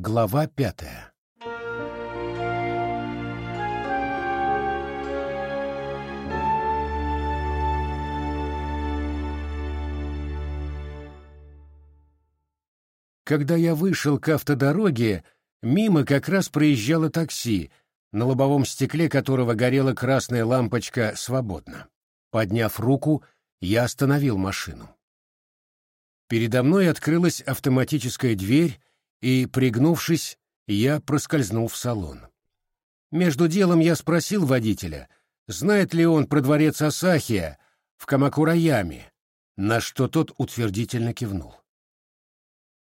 Глава пятая Когда я вышел к автодороге, мимо как раз проезжало такси, на лобовом стекле которого горела красная лампочка «Свободно». Подняв руку, я остановил машину. Передо мной открылась автоматическая дверь, и, пригнувшись, я проскользнул в салон. Между делом я спросил водителя, знает ли он про дворец Асахия в Камакураяме, на что тот утвердительно кивнул.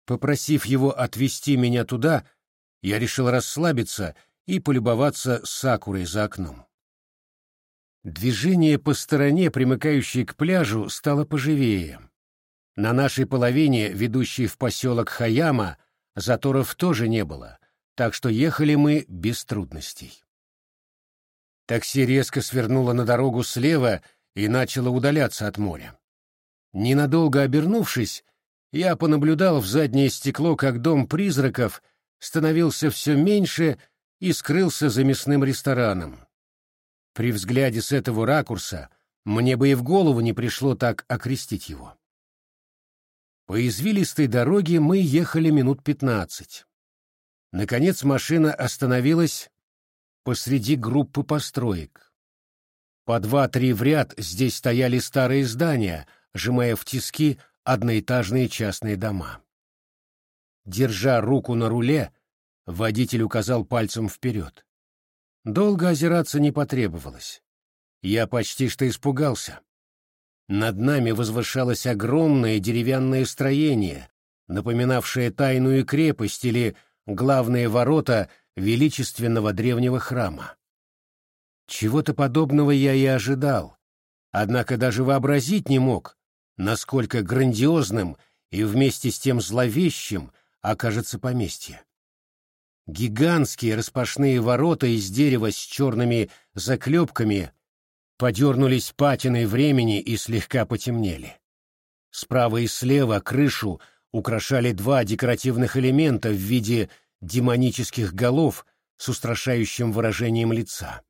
Попросив его отвезти меня туда, я решил расслабиться и полюбоваться сакурой за окном. Движение по стороне, примыкающей к пляжу, стало поживее. На нашей половине, ведущей в поселок Хаяма, заторов тоже не было, так что ехали мы без трудностей. Такси резко свернуло на дорогу слева и начало удаляться от моря. Ненадолго обернувшись, я понаблюдал в заднее стекло, как дом призраков становился все меньше и скрылся за мясным рестораном. При взгляде с этого ракурса мне бы и в голову не пришло так окрестить его. По извилистой дороге мы ехали минут пятнадцать. Наконец машина остановилась посреди группы построек. По два-три в ряд здесь стояли старые здания, сжимая в тиски одноэтажные частные дома. Держа руку на руле, водитель указал пальцем вперед. Долго озираться не потребовалось. Я почти что испугался. Над нами возвышалось огромное деревянное строение, напоминавшее тайную крепость или главные ворота величественного древнего храма. Чего-то подобного я и ожидал, однако даже вообразить не мог, насколько грандиозным и вместе с тем зловещим окажется поместье. Гигантские распашные ворота из дерева с черными заклепками подернулись патиной времени и слегка потемнели. Справа и слева крышу украшали два декоративных элемента в виде демонических голов с устрашающим выражением лица.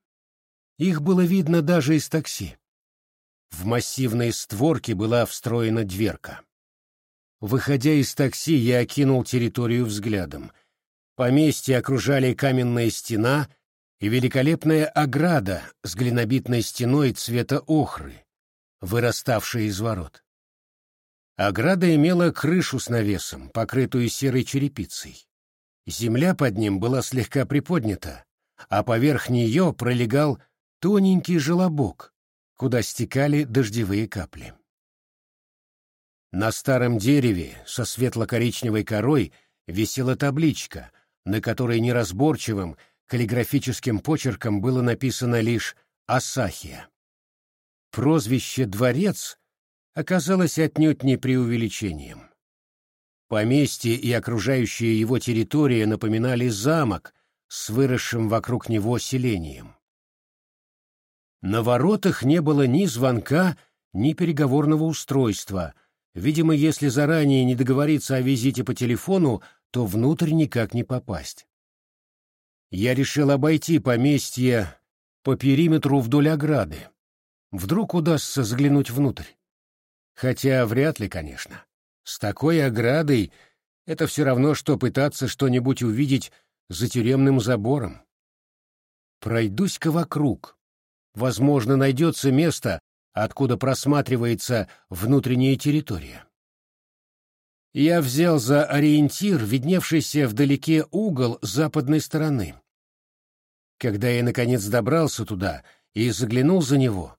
Их было видно даже из такси. В массивной створке была встроена дверка. Выходя из такси, я окинул территорию взглядом. Поместье окружали каменная стена и великолепная ограда с глинобитной стеной цвета охры, выраставшая из ворот. Ограда имела крышу с навесом, покрытую серой черепицей. Земля под ним была слегка приподнята, а поверх нее пролегал тоненький желобок, куда стекали дождевые капли. На старом дереве со светло-коричневой корой висела табличка, на которой неразборчивым каллиграфическим почерком было написано лишь «Асахия». Прозвище «Дворец» оказалось отнюдь не преувеличением. Поместье и окружающая его территория напоминали замок с выросшим вокруг него селением. На воротах не было ни звонка, ни переговорного устройства. Видимо, если заранее не договориться о визите по телефону, то внутрь никак не попасть. Я решил обойти поместье по периметру вдоль ограды. Вдруг удастся заглянуть внутрь. Хотя вряд ли, конечно. С такой оградой это все равно, что пытаться что-нибудь увидеть за тюремным забором. Пройдусь-ка вокруг, возможно, найдется место, откуда просматривается внутренняя территория. Я взял за ориентир видневшийся вдалеке угол западной стороны. Когда я, наконец, добрался туда и заглянул за него,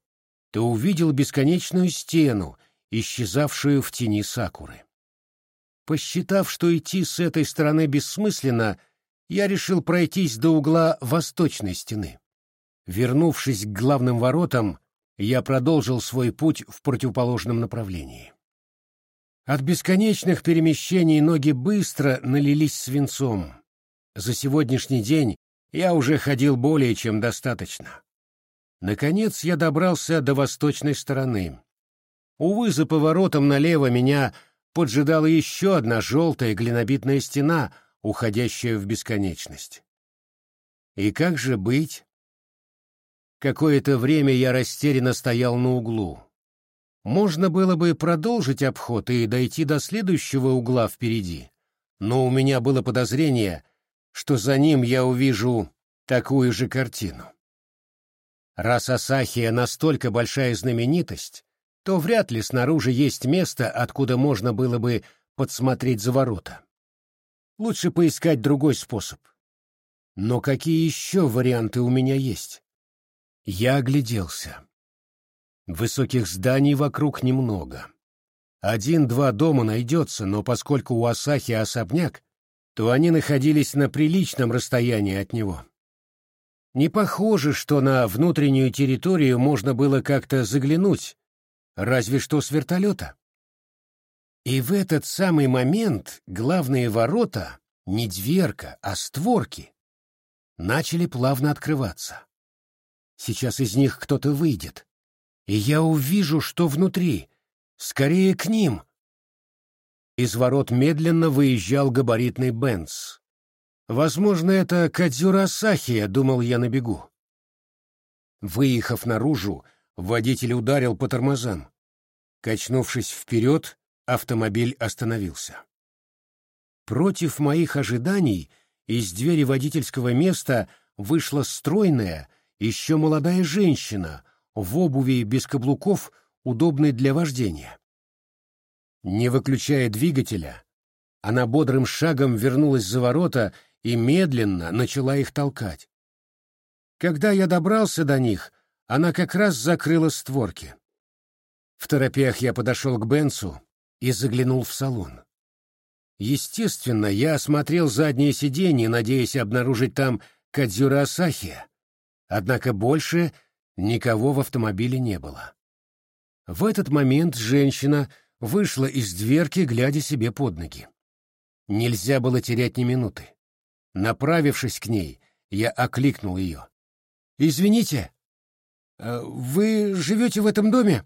то увидел бесконечную стену, исчезавшую в тени сакуры. Посчитав, что идти с этой стороны бессмысленно, я решил пройтись до угла восточной стены. Вернувшись к главным воротам, я продолжил свой путь в противоположном направлении. От бесконечных перемещений ноги быстро налились свинцом. За сегодняшний день я уже ходил более чем достаточно. Наконец я добрался до восточной стороны. Увы, за поворотом налево меня поджидала еще одна желтая глинобитная стена, уходящая в бесконечность. И как же быть? Какое-то время я растерянно стоял на углу. Можно было бы продолжить обход и дойти до следующего угла впереди, но у меня было подозрение, что за ним я увижу такую же картину. Раз Асахия настолько большая знаменитость, то вряд ли снаружи есть место, откуда можно было бы подсмотреть за ворота. Лучше поискать другой способ. Но какие еще варианты у меня есть? Я огляделся. Высоких зданий вокруг немного. Один-два дома найдется, но поскольку у Асахи особняк, то они находились на приличном расстоянии от него. Не похоже, что на внутреннюю территорию можно было как-то заглянуть, разве что с вертолета. И в этот самый момент главные ворота, не дверка, а створки, начали плавно открываться. Сейчас из них кто-то выйдет, и я увижу, что внутри. Скорее к ним. Из ворот медленно выезжал габаритный Бенц. Возможно, это Кадзюра Асахия, думал я на бегу. Выехав наружу, водитель ударил по тормозам. Качнувшись вперед, автомобиль остановился. Против моих ожиданий из двери водительского места вышла стройная, еще молодая женщина в обуви без каблуков, удобной для вождения. Не выключая двигателя, она бодрым шагом вернулась за ворота и медленно начала их толкать. Когда я добрался до них, она как раз закрыла створки. В торопях я подошел к Бенцу и заглянул в салон. Естественно, я осмотрел заднее сиденье, надеясь обнаружить там Кадзюра Асахия, однако больше никого в автомобиле не было. В этот момент женщина вышла из дверки, глядя себе под ноги. Нельзя было терять ни минуты. Направившись к ней, я окликнул ее. «Извините, э, вы живете в этом доме?»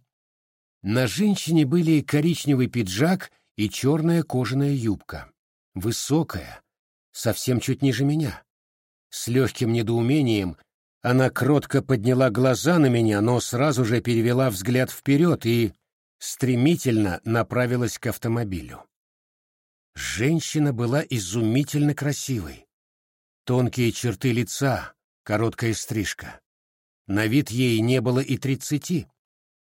На женщине были коричневый пиджак и черная кожаная юбка. Высокая, совсем чуть ниже меня. С легким недоумением она кротко подняла глаза на меня, но сразу же перевела взгляд вперед и стремительно направилась к автомобилю. Женщина была изумительно красивой. Тонкие черты лица, короткая стрижка. На вид ей не было и тридцати.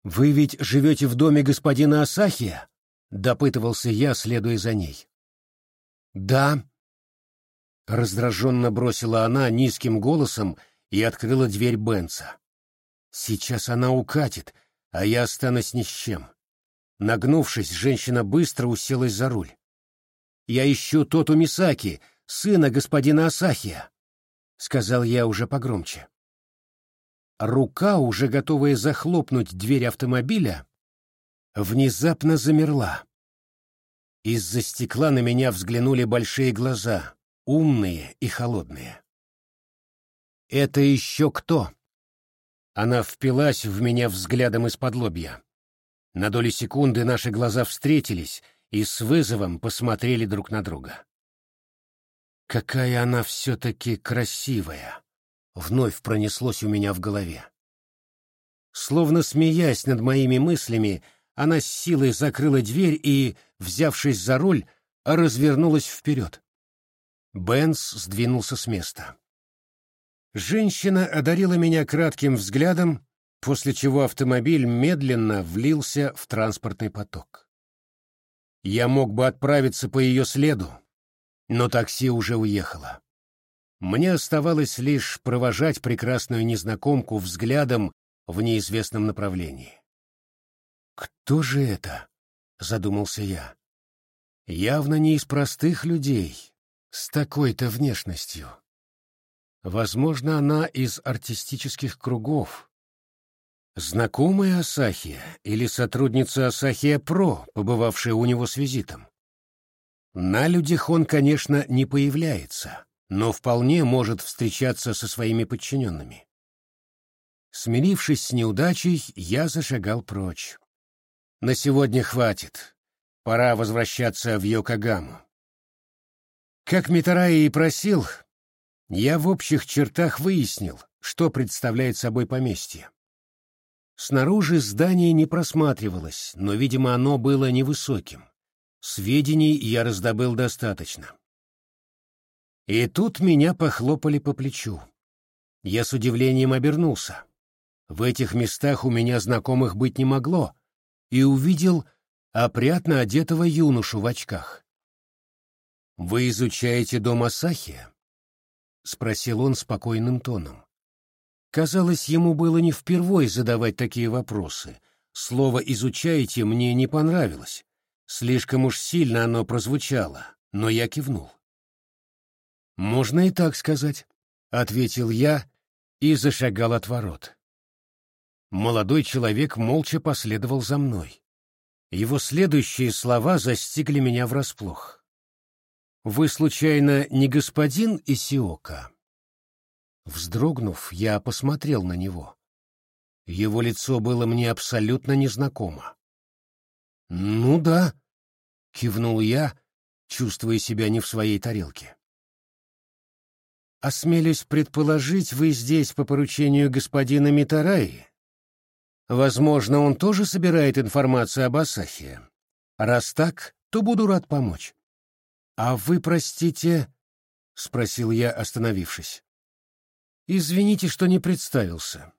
«Вы ведь живете в доме господина Асахия?» — допытывался я, следуя за ней. «Да». Раздраженно бросила она низким голосом и открыла дверь Бенца. «Сейчас она укатит, а я останусь ни с чем». Нагнувшись, женщина быстро уселась за руль. «Я ищу Тоту Мисаки, сына господина Асахия», — сказал я уже погромче. Рука, уже готовая захлопнуть дверь автомобиля, внезапно замерла. Из-за стекла на меня взглянули большие глаза, умные и холодные. «Это еще кто?» Она впилась в меня взглядом из-под лобья. На доли секунды наши глаза встретились и с вызовом посмотрели друг на друга. Какая она все-таки красивая! Вновь пронеслось у меня в голове. Словно смеясь над моими мыслями, она с силой закрыла дверь и, взявшись за руль, развернулась вперед. Бенс сдвинулся с места. Женщина одарила меня кратким взглядом, после чего автомобиль медленно влился в транспортный поток. Я мог бы отправиться по ее следу, но такси уже уехало. Мне оставалось лишь провожать прекрасную незнакомку взглядом в неизвестном направлении. «Кто же это?» — задумался я. «Явно не из простых людей, с такой-то внешностью. Возможно, она из артистических кругов. Знакомая Асахия или сотрудница Асахия Про, побывавшая у него с визитом. На людях он, конечно, не появляется, но вполне может встречаться со своими подчиненными. Смирившись с неудачей, я зашагал прочь. На сегодня хватит. Пора возвращаться в Йокогаму. Как Митараи и просил, я в общих чертах выяснил, что представляет собой поместье. Снаружи здание не просматривалось, но, видимо, оно было невысоким. Сведений я раздобыл достаточно. И тут меня похлопали по плечу. Я с удивлением обернулся. В этих местах у меня знакомых быть не могло, и увидел опрятно одетого юношу в очках. «Вы изучаете дом Асахи?» — спросил он спокойным тоном. Казалось, ему было не впервой задавать такие вопросы. Слово «изучаете» мне не понравилось. Слишком уж сильно оно прозвучало, но я кивнул. «Можно и так сказать», — ответил я и зашагал от ворот. Молодой человек молча последовал за мной. Его следующие слова застигли меня врасплох. «Вы, случайно, не господин Исиока?» Вздрогнув, я посмотрел на него. Его лицо было мне абсолютно незнакомо. «Ну да», — кивнул я, чувствуя себя не в своей тарелке. «Осмелюсь предположить, вы здесь по поручению господина Митараи. Возможно, он тоже собирает информацию об Асахе. Раз так, то буду рад помочь». «А вы, простите...» — спросил я, остановившись. Извините, что не представился.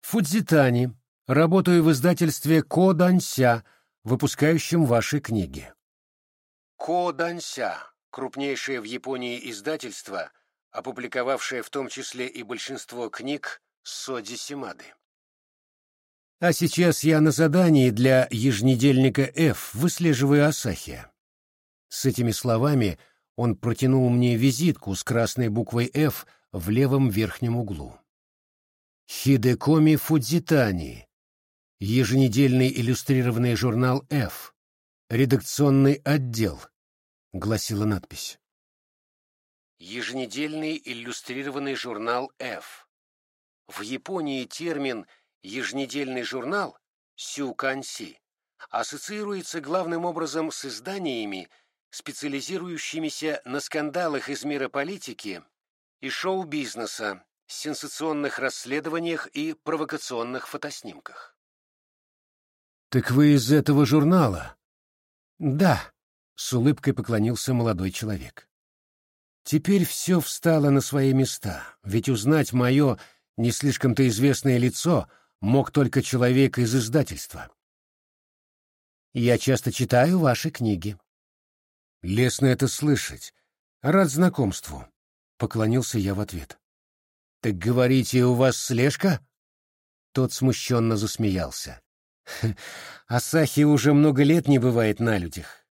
Фудзитани. Работаю в издательстве Коданся, выпускающем ваши книги. Коданся — крупнейшее в Японии издательство, опубликовавшее в том числе и большинство книг Соди Симады. А сейчас я на задании для еженедельника F выслеживаю Асахи. С этими словами он протянул мне визитку с красной буквой F — в левом верхнем углу. Хидекоми Фудзитани. Еженедельный иллюстрированный журнал F. Редакционный отдел, гласила надпись. Еженедельный иллюстрированный журнал F. В Японии термин «еженедельный журнал» сюканси ассоциируется главным образом с изданиями, специализирующимися на скандалах из мира политики и шоу-бизнеса, сенсационных расследованиях и провокационных фотоснимках. «Так вы из этого журнала?» «Да», — с улыбкой поклонился молодой человек. «Теперь все встало на свои места, ведь узнать мое не слишком-то известное лицо мог только человек из издательства. Я часто читаю ваши книги». «Лестно это слышать. Рад знакомству», Поклонился я в ответ. «Так говорите, у вас слежка?» Тот смущенно засмеялся. «Асахи уже много лет не бывает на людях.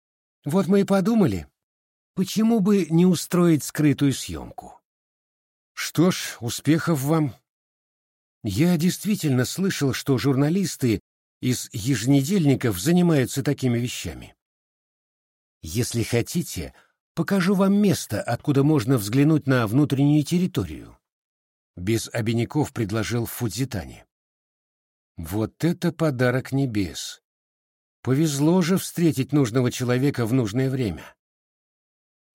Вот мы и подумали, почему бы не устроить скрытую съемку?» «Что ж, успехов вам!» Я действительно слышал, что журналисты из еженедельников занимаются такими вещами. Если хотите, Покажу вам место, откуда можно взглянуть на внутреннюю территорию. Без обиняков предложил Фудзитани. Вот это подарок небес! Повезло же встретить нужного человека в нужное время.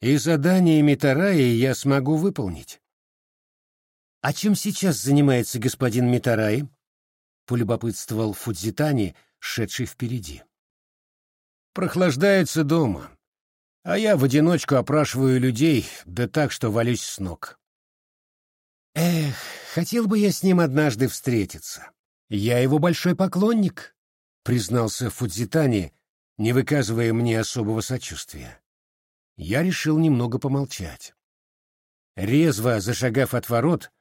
И задание Митараи я смогу выполнить. «А чем сейчас занимается господин Митараи?» — полюбопытствовал Фудзитани, шедший впереди. «Прохлаждается дома а я в одиночку опрашиваю людей, да так, что валюсь с ног. Эх, хотел бы я с ним однажды встретиться. Я его большой поклонник, признался Фудзитани, не выказывая мне особого сочувствия. Я решил немного помолчать. Резво зашагав от ворот,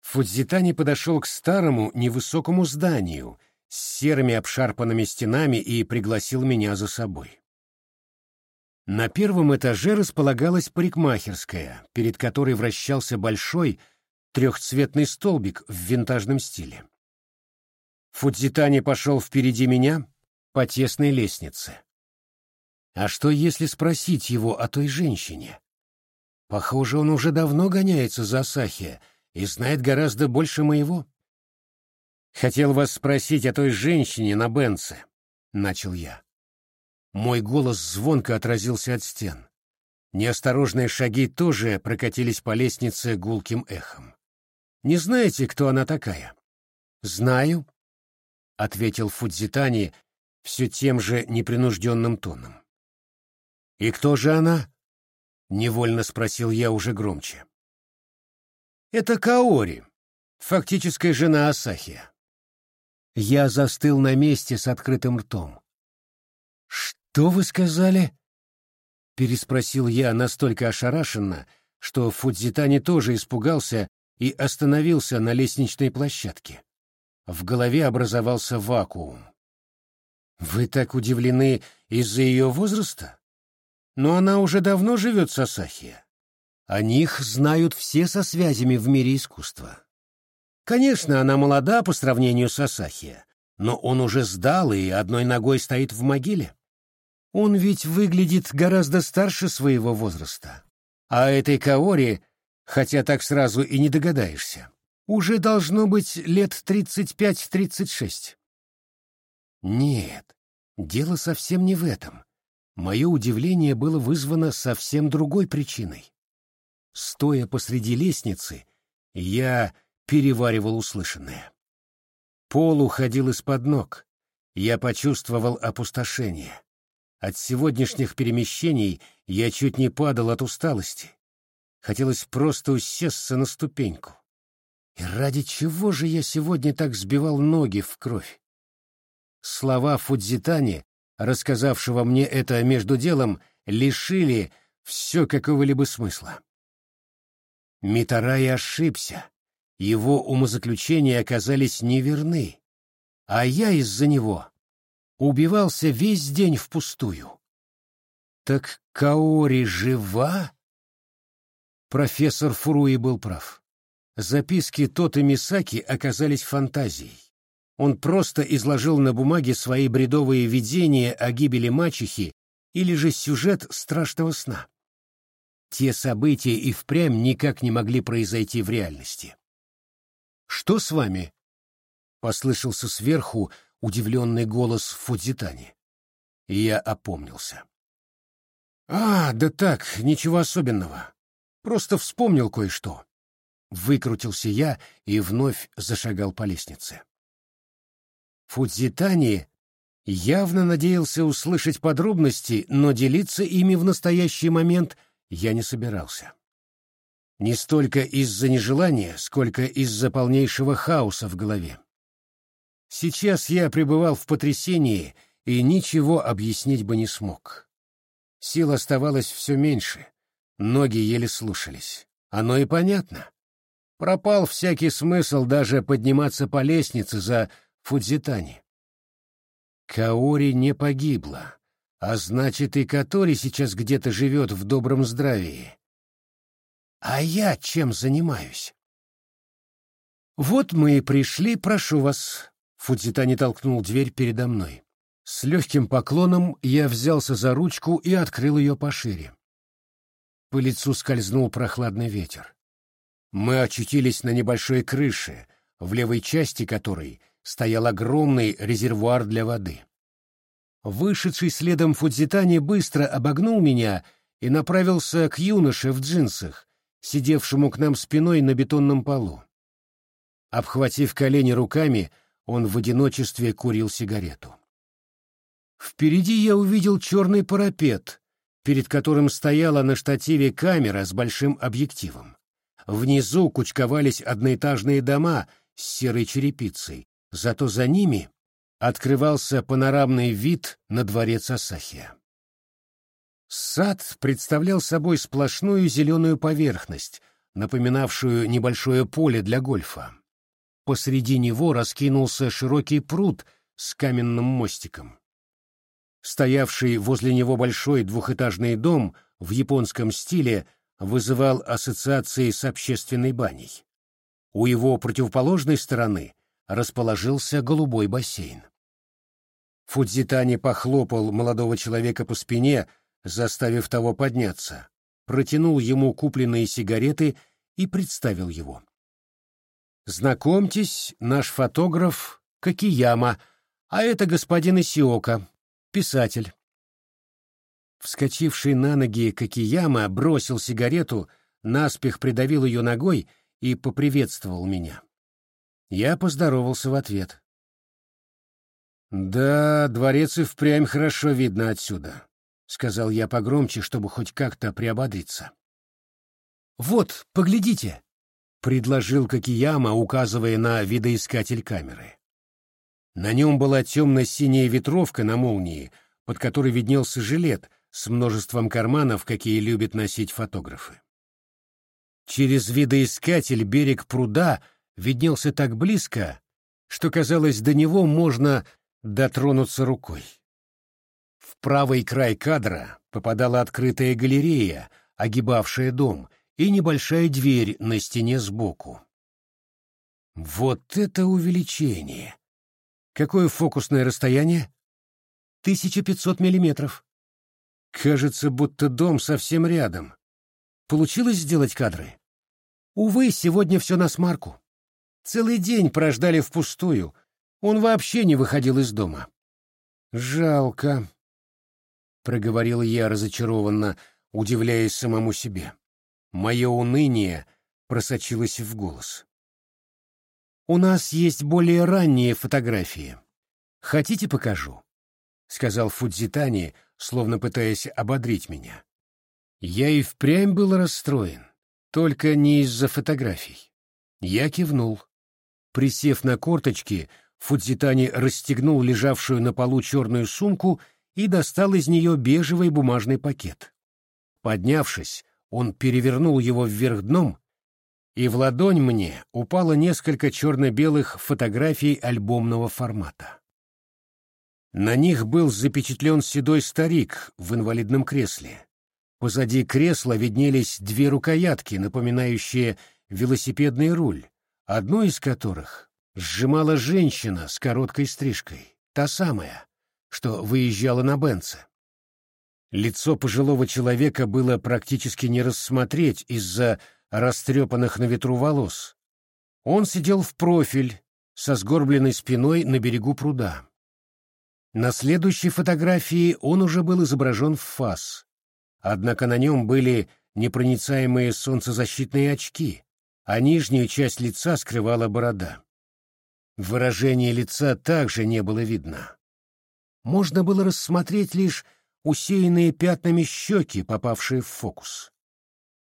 Фудзитани подошел к старому невысокому зданию с серыми обшарпанными стенами и пригласил меня за собой. На первом этаже располагалась парикмахерская, перед которой вращался большой трехцветный столбик в винтажном стиле. Фудзитани пошел впереди меня по тесной лестнице. А что, если спросить его о той женщине? Похоже, он уже давно гоняется за Асахи и знает гораздо больше моего. «Хотел вас спросить о той женщине на Бенце», — начал я. Мой голос звонко отразился от стен. Неосторожные шаги тоже прокатились по лестнице гулким эхом. «Не знаете, кто она такая?» «Знаю», — ответил Фудзитани все тем же непринужденным тоном. «И кто же она?» — невольно спросил я уже громче. «Это Каори, фактическая жена Асахия». Я застыл на месте с открытым ртом. «Что вы сказали?» — переспросил я настолько ошарашенно, что Фудзитани тоже испугался и остановился на лестничной площадке. В голове образовался вакуум. «Вы так удивлены из-за ее возраста? Но она уже давно живет с Асахия. О них знают все со связями в мире искусства. Конечно, она молода по сравнению с Асахия, но он уже сдал и одной ногой стоит в могиле. Он ведь выглядит гораздо старше своего возраста. А этой Каори, хотя так сразу и не догадаешься, уже должно быть лет 35-36. Нет, дело совсем не в этом. Мое удивление было вызвано совсем другой причиной. Стоя посреди лестницы, я переваривал услышанное. Пол уходил из-под ног. Я почувствовал опустошение. От сегодняшних перемещений я чуть не падал от усталости. Хотелось просто усесться на ступеньку. И ради чего же я сегодня так сбивал ноги в кровь? Слова Фудзитани, рассказавшего мне это между делом, лишили все какого-либо смысла. Митарай ошибся. Его умозаключения оказались неверны, а я из-за него убивался весь день впустую. Так Каори жива? Профессор Фуруи был прав. Записки Тоты Мисаки оказались фантазией. Он просто изложил на бумаге свои бредовые видения о гибели мачехи или же сюжет страшного сна. Те события и впрямь никак не могли произойти в реальности. «Что с вами?» — послышался сверху удивленный голос Фудзитани. И я опомнился. «А, да так, ничего особенного. Просто вспомнил кое-что». Выкрутился я и вновь зашагал по лестнице. Фудзитани явно надеялся услышать подробности, но делиться ими в настоящий момент я не собирался. Не столько из-за нежелания, сколько из-за полнейшего хаоса в голове. Сейчас я пребывал в потрясении и ничего объяснить бы не смог. Сил оставалось все меньше, ноги еле слушались. Оно и понятно. Пропал всякий смысл даже подниматься по лестнице за Фудзитани. Каори не погибла, а значит и Катори сейчас где-то живет в добром здравии. А я чем занимаюсь? Вот мы и пришли, прошу вас. Фудзитани толкнул дверь передо мной. С легким поклоном я взялся за ручку и открыл ее пошире. По лицу скользнул прохладный ветер. Мы очутились на небольшой крыше, в левой части которой стоял огромный резервуар для воды. Вышедший следом Фудзитани быстро обогнул меня и направился к юноше в джинсах, сидевшему к нам спиной на бетонном полу. Обхватив колени руками, он в одиночестве курил сигарету. Впереди я увидел черный парапет, перед которым стояла на штативе камера с большим объективом. Внизу кучковались одноэтажные дома с серой черепицей, зато за ними открывался панорамный вид на дворец Асахия. Сад представлял собой сплошную зеленую поверхность, напоминавшую небольшое поле для гольфа. Посреди него раскинулся широкий пруд с каменным мостиком. Стоявший возле него большой двухэтажный дом в японском стиле вызывал ассоциации с общественной баней. У его противоположной стороны расположился голубой бассейн. Фудзитани похлопал молодого человека по спине, заставив того подняться, протянул ему купленные сигареты и представил его. «Знакомьтесь, наш фотограф Какияма, а это господин Исиока, писатель». Вскочивший на ноги Кокияма бросил сигарету, наспех придавил ее ногой и поприветствовал меня. Я поздоровался в ответ. «Да, дворец и впрямь хорошо видно отсюда», — сказал я погромче, чтобы хоть как-то приободриться. «Вот, поглядите», — предложил Кокияма, указывая на видоискатель камеры. На нем была темно-синяя ветровка на молнии, под которой виднелся жилет с множеством карманов, какие любят носить фотографы. Через видоискатель берег пруда виднелся так близко, что, казалось, до него можно дотронуться рукой. Правый край кадра попадала открытая галерея, огибавшая дом, и небольшая дверь на стене сбоку. Вот это увеличение! Какое фокусное расстояние? 1500 миллиметров. Кажется, будто дом совсем рядом. Получилось сделать кадры? Увы, сегодня все на смарку. Целый день прождали впустую. Он вообще не выходил из дома. Жалко, — проговорил я разочарованно, удивляясь самому себе. Мое уныние просочилось в голос. «У нас есть более ранние фотографии. Хотите, покажу?» — сказал Фудзитани, словно пытаясь ободрить меня. Я и впрямь был расстроен, только не из-за фотографий. Я кивнул. Присев на корточки, Фудзитани расстегнул лежавшую на полу черную сумку достал из нее бежевый бумажный пакет. Поднявшись, он перевернул его вверх дном и в ладонь мне упало несколько черно-белых фотографий альбомного формата. На них был запечатлен седой старик в инвалидном кресле. Позади кресла виднелись две рукоятки, напоминающие велосипедный руль, одну из которых сжимала женщина с короткой стрижкой, та самая, что выезжала на Бенце. Лицо пожилого человека было практически не рассмотреть из-за растрепанных на ветру волос. Он сидел в профиль, со сгорбленной спиной на берегу пруда. На следующей фотографии он уже был изображен в фас, однако на нем были непроницаемые солнцезащитные очки, а нижнюю часть лица скрывала борода. Выражение лица также не было видно. Можно было рассмотреть лишь усеянные пятнами щеки, попавшие в фокус.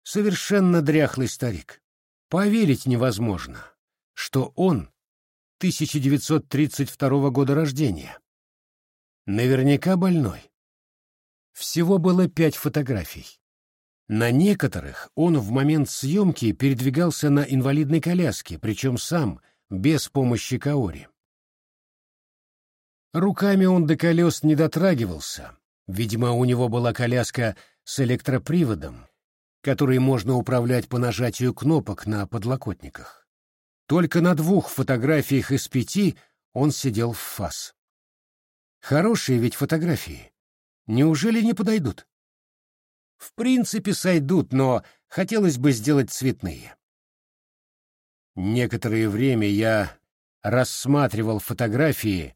Совершенно дряхлый старик. Поверить невозможно, что он 1932 года рождения. Наверняка больной. Всего было пять фотографий. На некоторых он в момент съемки передвигался на инвалидной коляске, причем сам, без помощи Каори. Руками он до колес не дотрагивался. Видимо, у него была коляска с электроприводом, который можно управлять по нажатию кнопок на подлокотниках. Только на двух фотографиях из пяти он сидел в фас. Хорошие ведь фотографии. Неужели не подойдут? В принципе, сойдут, но хотелось бы сделать цветные. Некоторое время я рассматривал фотографии,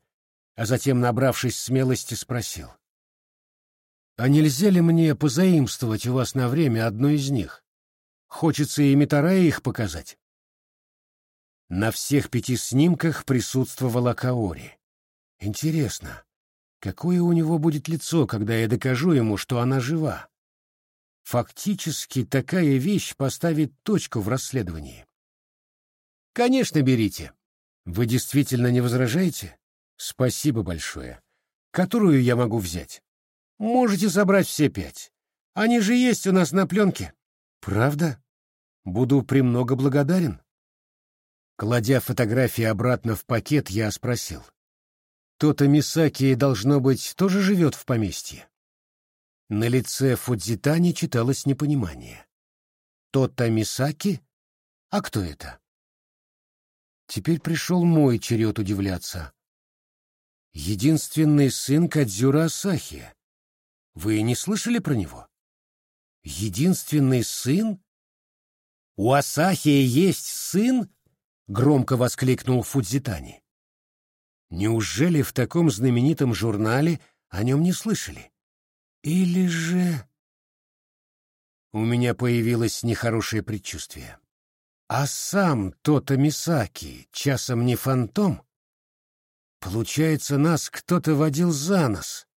а затем, набравшись смелости, спросил. «А нельзя ли мне позаимствовать у вас на время одну из них? Хочется и Митарая их показать». На всех пяти снимках присутствовала Каори. Интересно, какое у него будет лицо, когда я докажу ему, что она жива? Фактически такая вещь поставит точку в расследовании. Конечно, берите. Вы действительно не возражаете? Спасибо большое. Которую я могу взять? Можете забрать все пять. Они же есть у нас на пленке. Правда? Буду премного благодарен. Кладя фотографии обратно в пакет, я спросил. То-то Мисаки, должно быть, тоже живет в поместье. На лице Фудзитани читалось непонимание. То-то Мисаки? А кто это? Теперь пришел мой черед удивляться. Единственный сын Кадзюра Асахи. Вы не слышали про него? Единственный сын? У Асахи есть сын? Громко воскликнул Фудзитани. Неужели в таком знаменитом журнале о нем не слышали? Или же... У меня появилось нехорошее предчувствие. А сам Тота Мисаки часом не фантом? Получается, нас кто-то водил за нос.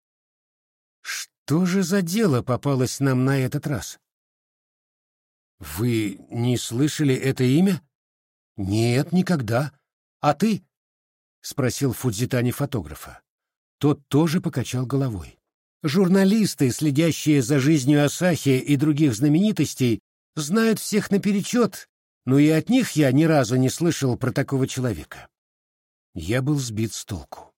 Что же за дело попалось нам на этот раз? Вы не слышали это имя? Нет, никогда. А ты? Спросил Фудзитани фотографа. Тот тоже покачал головой. Журналисты, следящие за жизнью Асахи и других знаменитостей, знают всех наперечет, но и от них я ни разу не слышал про такого человека. Я был сбит с толку.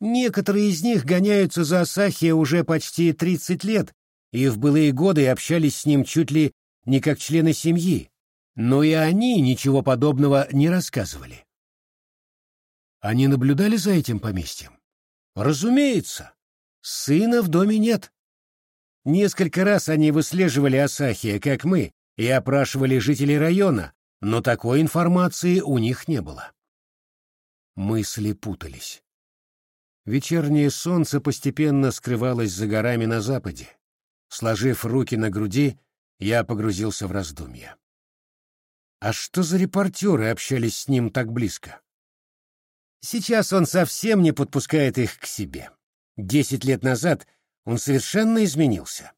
Некоторые из них гоняются за Асахи уже почти 30 лет и в былые годы общались с ним чуть ли не как члены семьи, но и они ничего подобного не рассказывали. Они наблюдали за этим поместьем? Разумеется. Сына в доме нет. Несколько раз они выслеживали Асахия, как мы, и опрашивали жителей района, но такой информации у них не было. Мысли путались. Вечернее солнце постепенно скрывалось за горами на западе. Сложив руки на груди, я погрузился в раздумья. А что за репортеры общались с ним так близко? Сейчас он совсем не подпускает их к себе. Десять лет назад он совершенно изменился.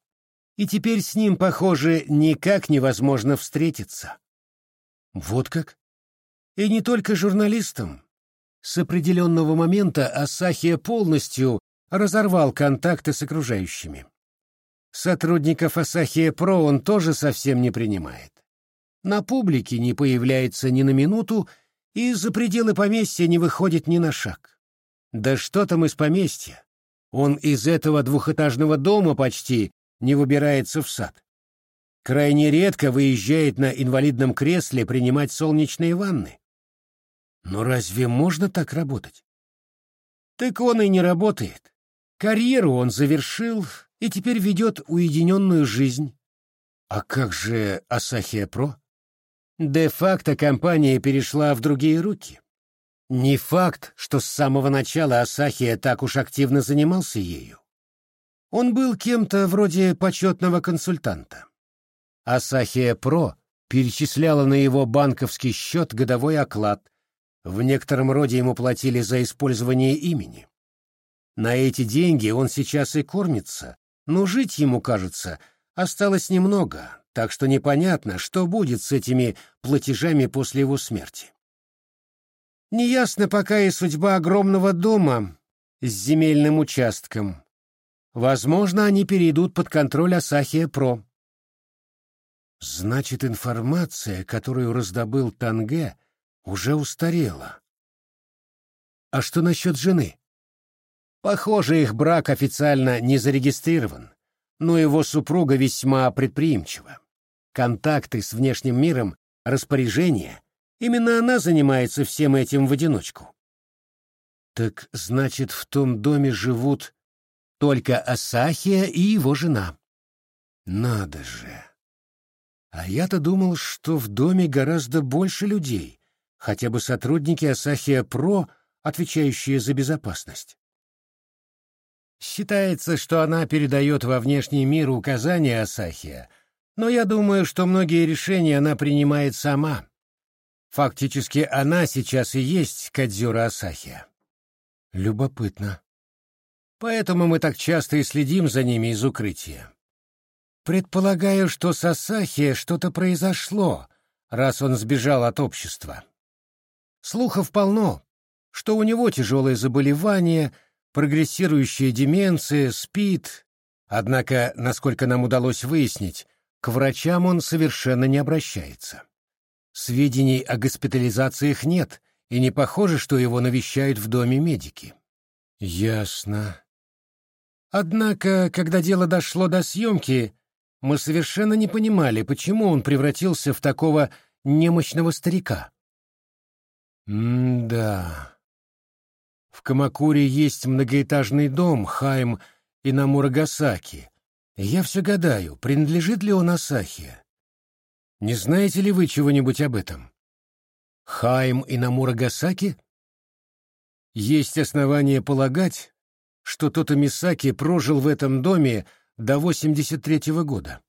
И теперь с ним, похоже, никак невозможно встретиться. Вот как? И не только журналистам. С определенного момента Асахия полностью разорвал контакты с окружающими. Сотрудников Асахия Про он тоже совсем не принимает. На публике не появляется ни на минуту и за пределы поместья не выходит ни на шаг. Да что там из поместья? Он из этого двухэтажного дома почти не выбирается в сад. Крайне редко выезжает на инвалидном кресле принимать солнечные ванны. Но разве можно так работать? Так он и не работает. Карьеру он завершил и теперь ведет уединенную жизнь. А как же Асахия Про? Де-факто компания перешла в другие руки. Не факт, что с самого начала Асахия так уж активно занимался ею. Он был кем-то вроде почетного консультанта. Асахия Про перечисляла на его банковский счет годовой оклад. В некотором роде ему платили за использование имени. На эти деньги он сейчас и кормится, но жить ему, кажется, осталось немного, так что непонятно, что будет с этими платежами после его смерти. Неясно пока и судьба огромного дома с земельным участком. Возможно, они перейдут под контроль Асахия Про. Значит, информация, которую раздобыл Танге, уже устарела. А что насчет жены? Похоже, их брак официально не зарегистрирован, но его супруга весьма предприимчива контакты с внешним миром, распоряжение. Именно она занимается всем этим в одиночку. Так значит, в том доме живут только Асахия и его жена. Надо же. А я-то думал, что в доме гораздо больше людей, хотя бы сотрудники Асахия Про, отвечающие за безопасность. Считается, что она передает во внешний мир указания Асахия — но я думаю, что многие решения она принимает сама. Фактически она сейчас и есть Кадзюра Асахи. Любопытно. Поэтому мы так часто и следим за ними из укрытия. Предполагаю, что с Асахи что-то произошло, раз он сбежал от общества. Слухов полно, что у него тяжелое заболевание, прогрессирующая деменция, спит. Однако, насколько нам удалось выяснить, к врачам он совершенно не обращается. Сведений о госпитализациях нет, и не похоже, что его навещают в доме медики. Ясно. Однако, когда дело дошло до съемки, мы совершенно не понимали, почему он превратился в такого немощного старика. М-да. В Камакуре есть многоэтажный дом Хайм и Намурагасаки, я все гадаю, принадлежит ли он Асахе. Не знаете ли вы чего-нибудь об этом? Хайм и Намурагасаки? Есть основания полагать, что Тото Мисаки прожил в этом доме до 83-го года.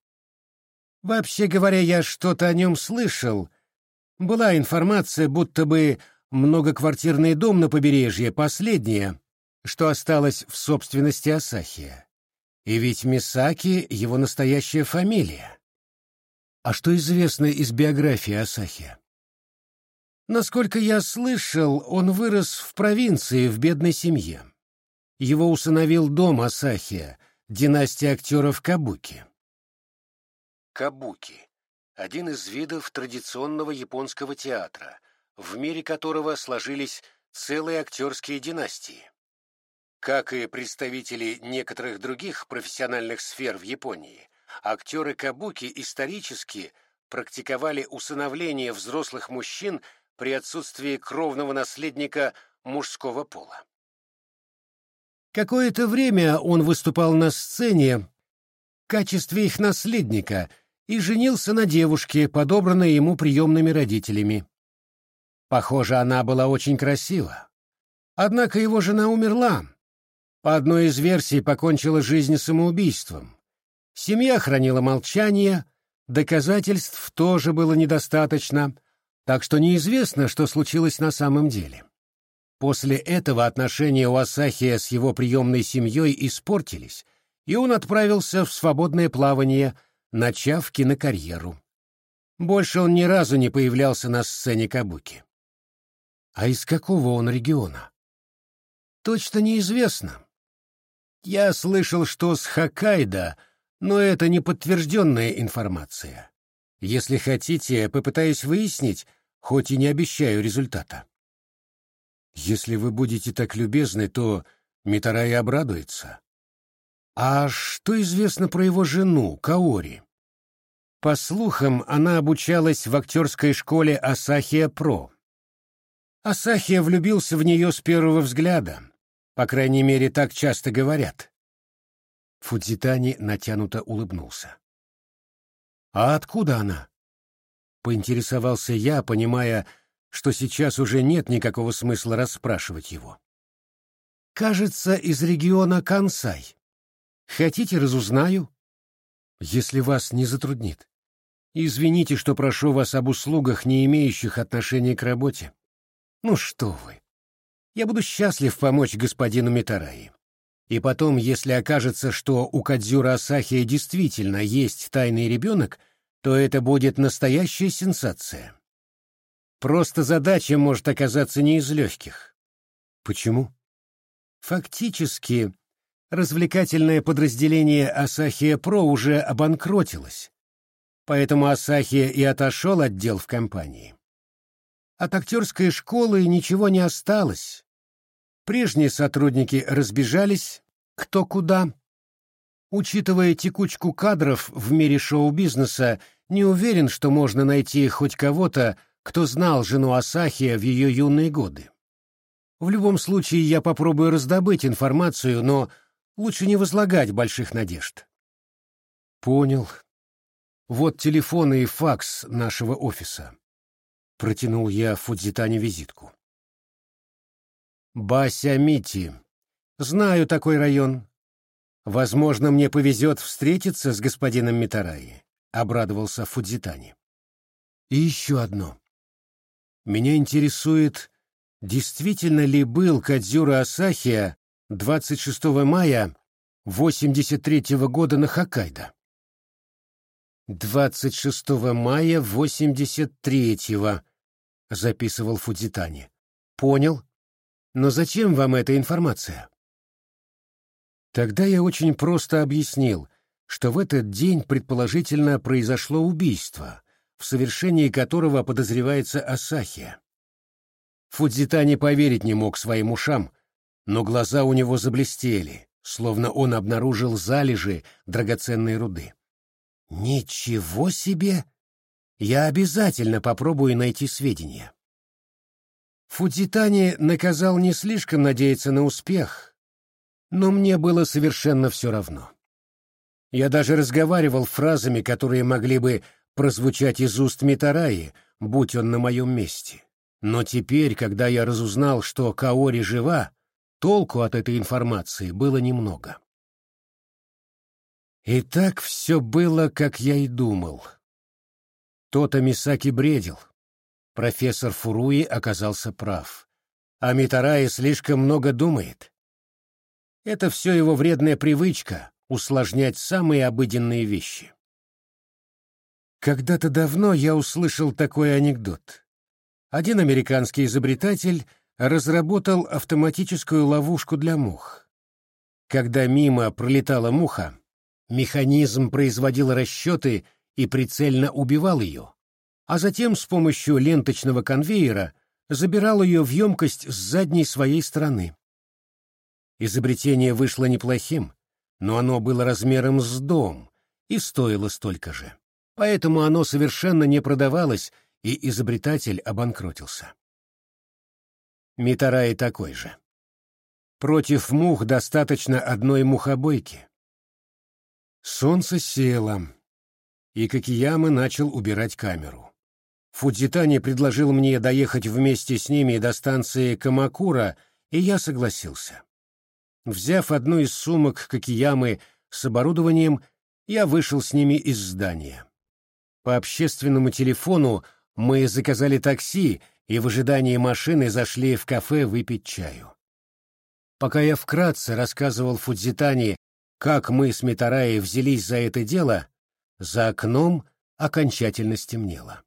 Вообще говоря, я что-то о нем слышал. Была информация, будто бы многоквартирный дом на побережье последнее, что осталось в собственности Асахия. И ведь Мисаки — его настоящая фамилия. А что известно из биографии Асахия? Насколько я слышал, он вырос в провинции в бедной семье. Его усыновил дом Асахия, династия актеров Кабуки. Кабуки — один из видов традиционного японского театра, в мире которого сложились целые актерские династии. Как и представители некоторых других профессиональных сфер в Японии, актеры кабуки исторически практиковали усыновление взрослых мужчин при отсутствии кровного наследника мужского пола. Какое-то время он выступал на сцене в качестве их наследника и женился на девушке, подобранной ему приемными родителями. Похоже, она была очень красива. Однако его жена умерла, по одной из версий покончила жизнь самоубийством. Семья хранила молчание, доказательств тоже было недостаточно, так что неизвестно, что случилось на самом деле. После этого отношения у Асахия с его приемной семьей испортились, и он отправился в свободное плавание, начав кинокарьеру. Больше он ни разу не появлялся на сцене Кабуки. А из какого он региона? Точно неизвестно. Я слышал, что с Хоккайдо, но это не подтвержденная информация. Если хотите, попытаюсь выяснить, хоть и не обещаю результата. Если вы будете так любезны, то Митарай обрадуется. А что известно про его жену, Каори? По слухам, она обучалась в актерской школе Асахия Про. Асахия влюбился в нее с первого взгляда. По крайней мере, так часто говорят. Фудзитани натянуто улыбнулся. «А откуда она?» Поинтересовался я, понимая, что сейчас уже нет никакого смысла расспрашивать его. «Кажется, из региона Кансай. Хотите, разузнаю?» «Если вас не затруднит. Извините, что прошу вас об услугах, не имеющих отношения к работе. Ну что вы, я буду счастлив помочь господину Митараи. И потом, если окажется, что у Кадзюра Асахия действительно есть тайный ребенок, то это будет настоящая сенсация. Просто задача может оказаться не из легких. Почему? Фактически, развлекательное подразделение Асахия Про уже обанкротилось, поэтому Асахия и отошел от дел в компании. От актерской школы ничего не осталось, Прежние сотрудники разбежались кто куда. Учитывая текучку кадров в мире шоу-бизнеса, не уверен, что можно найти хоть кого-то, кто знал жену Асахия в ее юные годы. В любом случае, я попробую раздобыть информацию, но лучше не возлагать больших надежд. Понял. Вот телефон и факс нашего офиса. Протянул я Фудзитане визитку. Бася Мити. Знаю такой район. Возможно, мне повезет встретиться с господином Митараи, обрадовался Фудзитани. И еще одно. Меня интересует, действительно ли был Кадзюра Асахия 26 мая 83 -го года на Хоккайдо? 26 мая 83-го, записывал Фудзитани. Понял. Но зачем вам эта информация? Тогда я очень просто объяснил, что в этот день предположительно произошло убийство, в совершении которого подозревается Асахия. Фудзитани поверить не мог своим ушам, но глаза у него заблестели, словно он обнаружил залежи драгоценной руды. «Ничего себе! Я обязательно попробую найти сведения». Фудзитани наказал не слишком надеяться на успех, но мне было совершенно все равно. Я даже разговаривал фразами, которые могли бы прозвучать из уст Митараи, будь он на моем месте. Но теперь, когда я разузнал, что Каори жива, толку от этой информации было немного. И так все было, как я и думал. То-то Мисаки бредил. Профессор Фуруи оказался прав. А Митараи слишком много думает. Это все его вредная привычка — усложнять самые обыденные вещи. Когда-то давно я услышал такой анекдот. Один американский изобретатель разработал автоматическую ловушку для мух. Когда мимо пролетала муха, механизм производил расчеты и прицельно убивал ее, а затем с помощью ленточного конвейера забирал ее в емкость с задней своей стороны. Изобретение вышло неплохим, но оно было размером с дом и стоило столько же. Поэтому оно совершенно не продавалось, и изобретатель обанкротился. Митараи такой же. Против мух достаточно одной мухобойки. Солнце село, и Кокияма начал убирать камеру. Фудзитани предложил мне доехать вместе с ними до станции Камакура, и я согласился. Взяв одну из сумок Кокиямы с оборудованием, я вышел с ними из здания. По общественному телефону мы заказали такси и в ожидании машины зашли в кафе выпить чаю. Пока я вкратце рассказывал Фудзитани, как мы с Митараей взялись за это дело, за окном окончательно стемнело.